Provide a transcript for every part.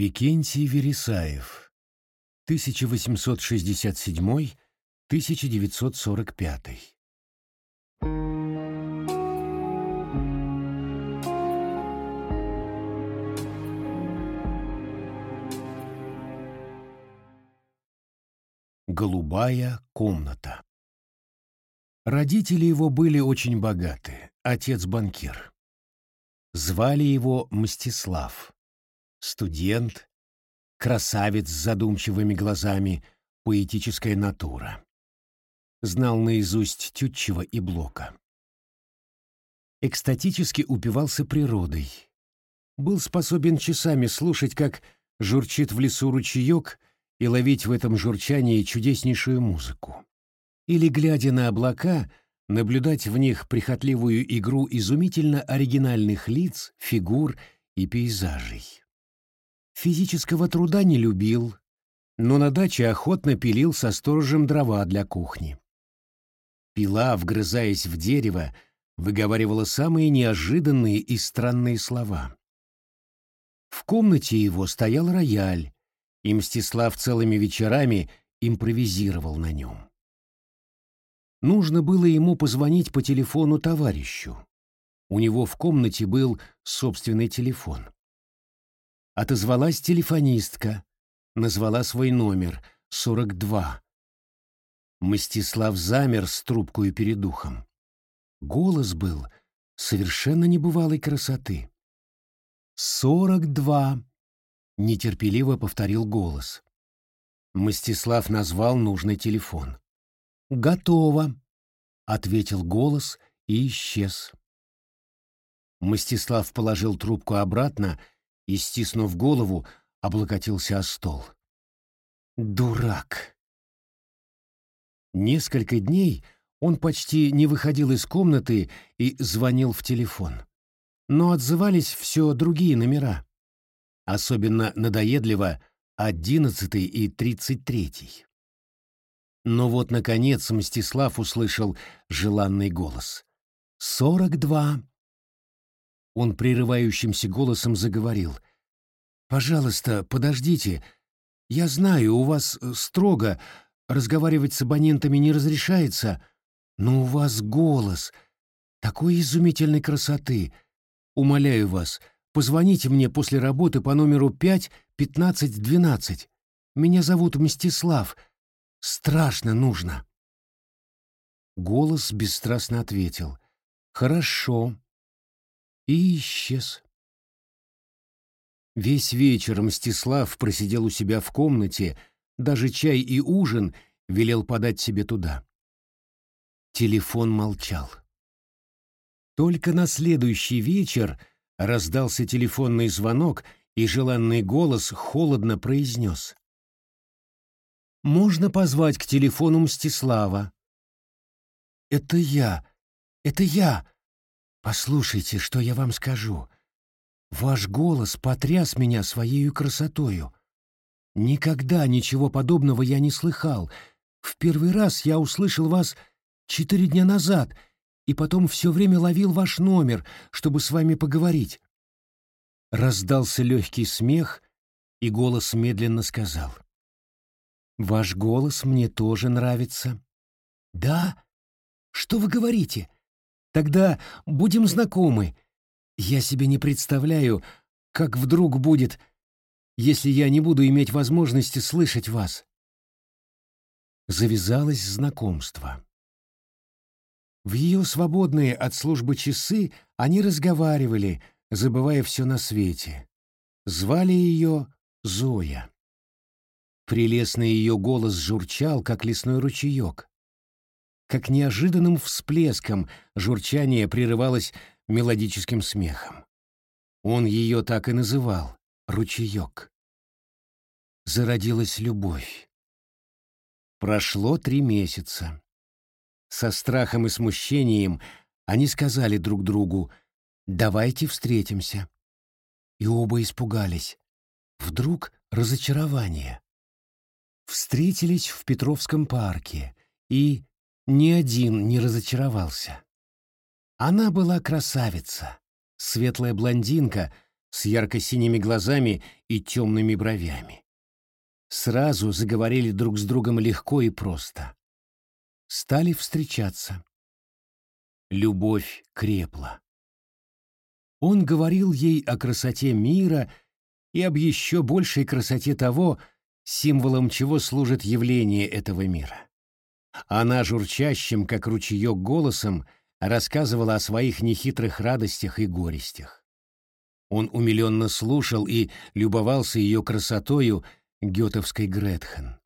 Викентий Вересаев, 1867-1945. Голубая комната. Родители его были очень богаты, отец банкир. Звали его Мстислав студент, красавец с задумчивыми глазами, поэтическая натура. Знал наизусть Тютчева и Блока. Экстатически упивался природой. Был способен часами слушать, как журчит в лесу ручеек, и ловить в этом журчании чудеснейшую музыку. Или, глядя на облака, наблюдать в них прихотливую игру изумительно оригинальных лиц, фигур и пейзажей. Физического труда не любил, но на даче охотно пилил со сторожем дрова для кухни. Пила, вгрызаясь в дерево, выговаривала самые неожиданные и странные слова. В комнате его стоял рояль, и Мстислав целыми вечерами импровизировал на нем. Нужно было ему позвонить по телефону товарищу. У него в комнате был собственный телефон. Отозвалась телефонистка, назвала свой номер — 42. Мстислав замер с трубкой перед ухом. Голос был совершенно небывалой красоты. «Сорок два», — нетерпеливо повторил голос. Мстислав назвал нужный телефон. «Готово», — ответил голос и исчез. Мстислав положил трубку обратно и, стиснув голову, облокотился о стол. Дурак! Несколько дней он почти не выходил из комнаты и звонил в телефон. Но отзывались все другие номера. Особенно надоедливо одиннадцатый и тридцать третий. Но вот, наконец, Мстислав услышал желанный голос. «Сорок два!» Он прерывающимся голосом заговорил. «Пожалуйста, подождите. Я знаю, у вас э, строго, разговаривать с абонентами не разрешается, но у вас голос такой изумительной красоты. Умоляю вас, позвоните мне после работы по номеру 5 15 12. Меня зовут Мстислав. Страшно нужно». Голос бесстрастно ответил. «Хорошо» и исчез. Весь вечер Мстислав просидел у себя в комнате, даже чай и ужин велел подать себе туда. Телефон молчал. Только на следующий вечер раздался телефонный звонок, и желанный голос холодно произнес. «Можно позвать к телефону Мстислава?» «Это я! Это я!» Послушайте, что я вам скажу. Ваш голос потряс меня своей красотою. Никогда ничего подобного я не слыхал. В первый раз я услышал вас четыре дня назад, и потом все время ловил ваш номер, чтобы с вами поговорить. Раздался легкий смех, и голос медленно сказал. «Ваш голос мне тоже нравится». «Да? Что вы говорите?» Тогда будем знакомы. Я себе не представляю, как вдруг будет, если я не буду иметь возможности слышать вас. Завязалось знакомство. В ее свободные от службы часы они разговаривали, забывая все на свете. Звали ее Зоя. Прелестный ее голос журчал, как лесной ручеек как неожиданным всплеском журчание прерывалось мелодическим смехом. Он ее так и называл — ручеек. Зародилась любовь. Прошло три месяца. Со страхом и смущением они сказали друг другу «давайте встретимся». И оба испугались. Вдруг разочарование. Встретились в Петровском парке и, ни один не разочаровался. Она была красавица, светлая блондинка, с ярко-синими глазами и темными бровями. Сразу заговорили друг с другом легко и просто. Стали встречаться. Любовь крепла. Он говорил ей о красоте мира и об еще большей красоте того, символом чего служит явление этого мира. Она журчащим, как ручеек, голосом рассказывала о своих нехитрых радостях и горестях. Он умиленно слушал и любовался ее красотою гетовской Гретхен.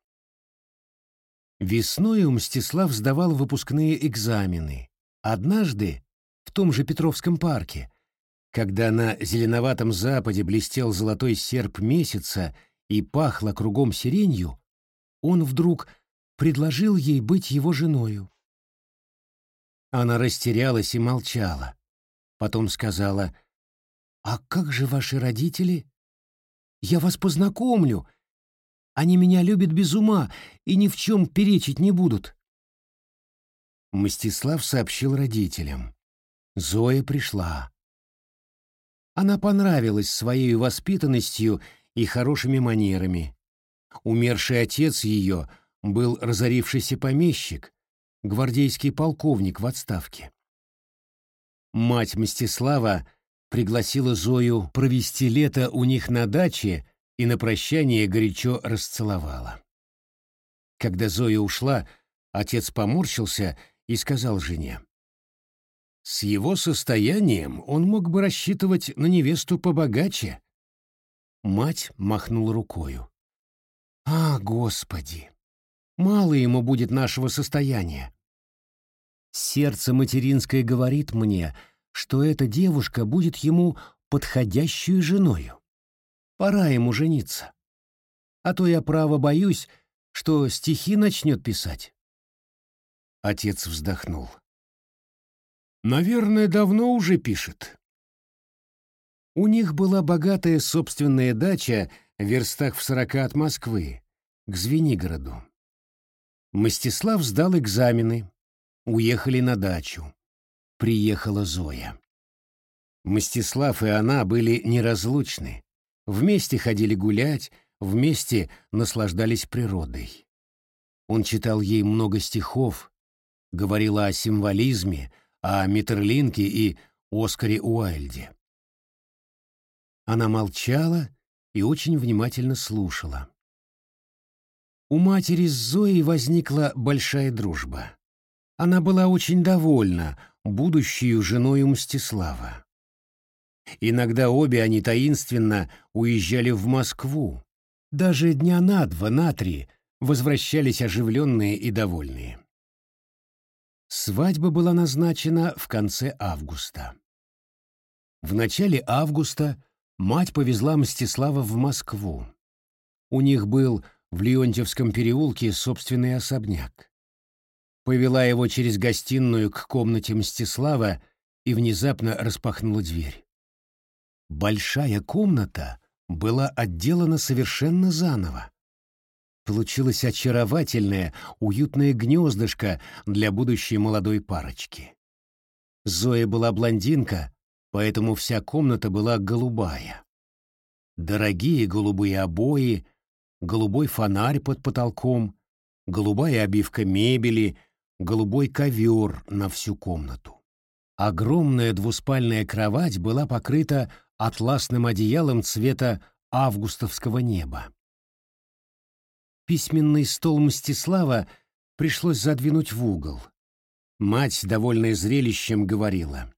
Весною Мстислав сдавал выпускные экзамены. Однажды, в том же Петровском парке, когда на зеленоватом западе блестел золотой серп месяца и пахло кругом сиренью, он вдруг предложил ей быть его женою. Она растерялась и молчала. Потом сказала, «А как же ваши родители? Я вас познакомлю. Они меня любят без ума и ни в чем перечить не будут». Мстислав сообщил родителям. Зоя пришла. Она понравилась своей воспитанностью и хорошими манерами. Умерший отец ее — был разорившийся помещик, гвардейский полковник в отставке. Мать Мстислава пригласила Зою провести лето у них на даче и на прощание горячо расцеловала. Когда Зоя ушла, отец поморщился и сказал жене. С его состоянием он мог бы рассчитывать на невесту побогаче. Мать махнула рукою. «А, Господи! Мало ему будет нашего состояния. Сердце материнское говорит мне, что эта девушка будет ему подходящую женою. Пора ему жениться. А то я право боюсь, что стихи начнет писать. Отец вздохнул. Наверное, давно уже пишет. У них была богатая собственная дача в верстах в сорока от Москвы, к Звенигороду. Мстислав сдал экзамены. Уехали на дачу. Приехала Зоя. Мстислав и она были неразлучны. Вместе ходили гулять, вместе наслаждались природой. Он читал ей много стихов, говорил о символизме, о Миттерлинке и Оскаре Уайльде. Она молчала и очень внимательно слушала. У матери с Зоей возникла большая дружба. Она была очень довольна будущей женой Мстислава. Иногда обе они таинственно уезжали в Москву. Даже дня на два, на три возвращались оживленные и довольные. Свадьба была назначена в конце августа. В начале августа мать повезла Мстислава в Москву. У них был в Леонтьевском переулке собственный особняк. Повела его через гостиную к комнате Мстислава и внезапно распахнула дверь. Большая комната была отделана совершенно заново. Получилось очаровательное, уютное гнездышко для будущей молодой парочки. Зоя была блондинка, поэтому вся комната была голубая. Дорогие голубые обои, голубой фонарь под потолком, голубая обивка мебели, голубой ковер на всю комнату. Огромная двуспальная кровать была покрыта атласным одеялом цвета августовского неба. Письменный стол Мстислава пришлось задвинуть в угол. Мать, довольная зрелищем, говорила.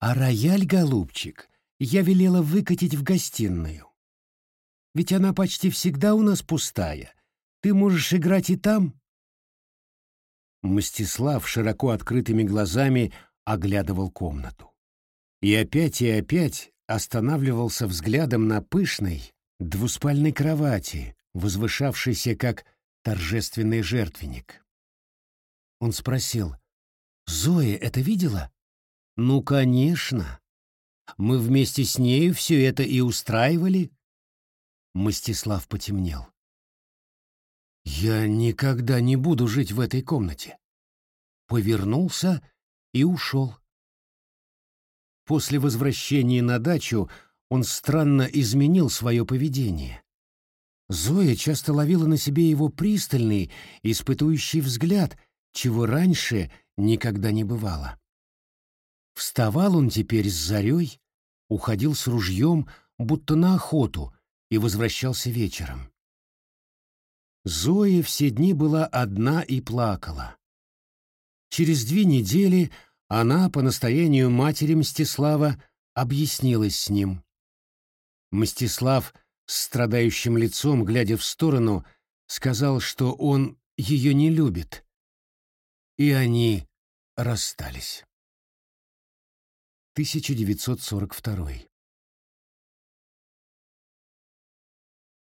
«А рояль, голубчик, я велела выкатить в гостиную. Ведь она почти всегда у нас пустая. Ты можешь играть и там?» Мстислав широко открытыми глазами оглядывал комнату. И опять и опять останавливался взглядом на пышной двуспальной кровати, возвышавшейся как торжественный жертвенник. Он спросил, «Зоя это видела?» «Ну, конечно. Мы вместе с нею все это и устраивали». Мстислав потемнел. «Я никогда не буду жить в этой комнате». Повернулся и ушел. После возвращения на дачу он странно изменил свое поведение. Зоя часто ловила на себе его пристальный, испытующий взгляд, чего раньше никогда не бывало. Вставал он теперь с зарей, уходил с ружьем, будто на охоту, и возвращался вечером. Зоя все дни была одна и плакала. Через две недели она, по настоянию матери Мстислава, объяснилась с ним. Мстислав с страдающим лицом, глядя в сторону, сказал, что он ее не любит. И они расстались. 1942